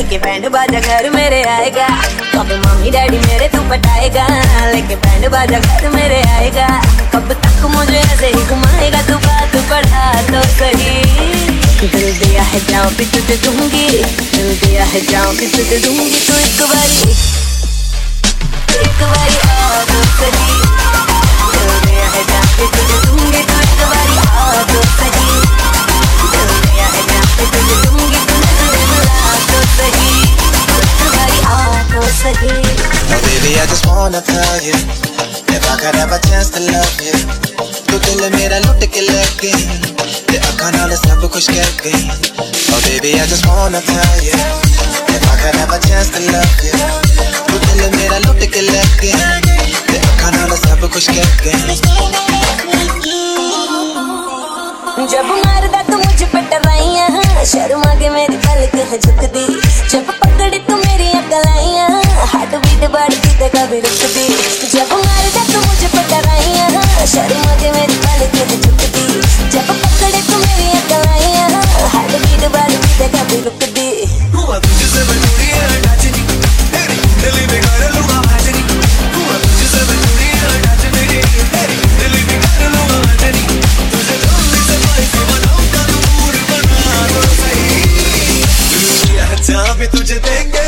लेके बैंड बाजा घर मेरे आएगा। कब मम्मी डैडी मेरे तू पटाएगा? लेके बैंड बाजा घर मेरे आएगा। कब तक मुझे ऐसे ही घुमाएगा तू बात बढ़ा तो सही। दिल दिया है जाओ भी तुझे दूँगी। दिल दिया है जाओ भी तुझे दूँगी तू एक बारी। एक बारी तो सही wanna tell you If I could have a chance to love you तू दिल मेरा लुट के लग गई ते अखा नाल सब कुछ कह गई Oh baby, I just wanna tell you If I could have a chance to love you तू दिल मेरा लुट के लग गई ते अखा नाल सब कुछ कह गई जब मारदा तू मुझ पे टराइया शर्मा के मेरी पलक है झुकदी जब पकड़ी तू मेरी अकलाइया भी तुझे देंगे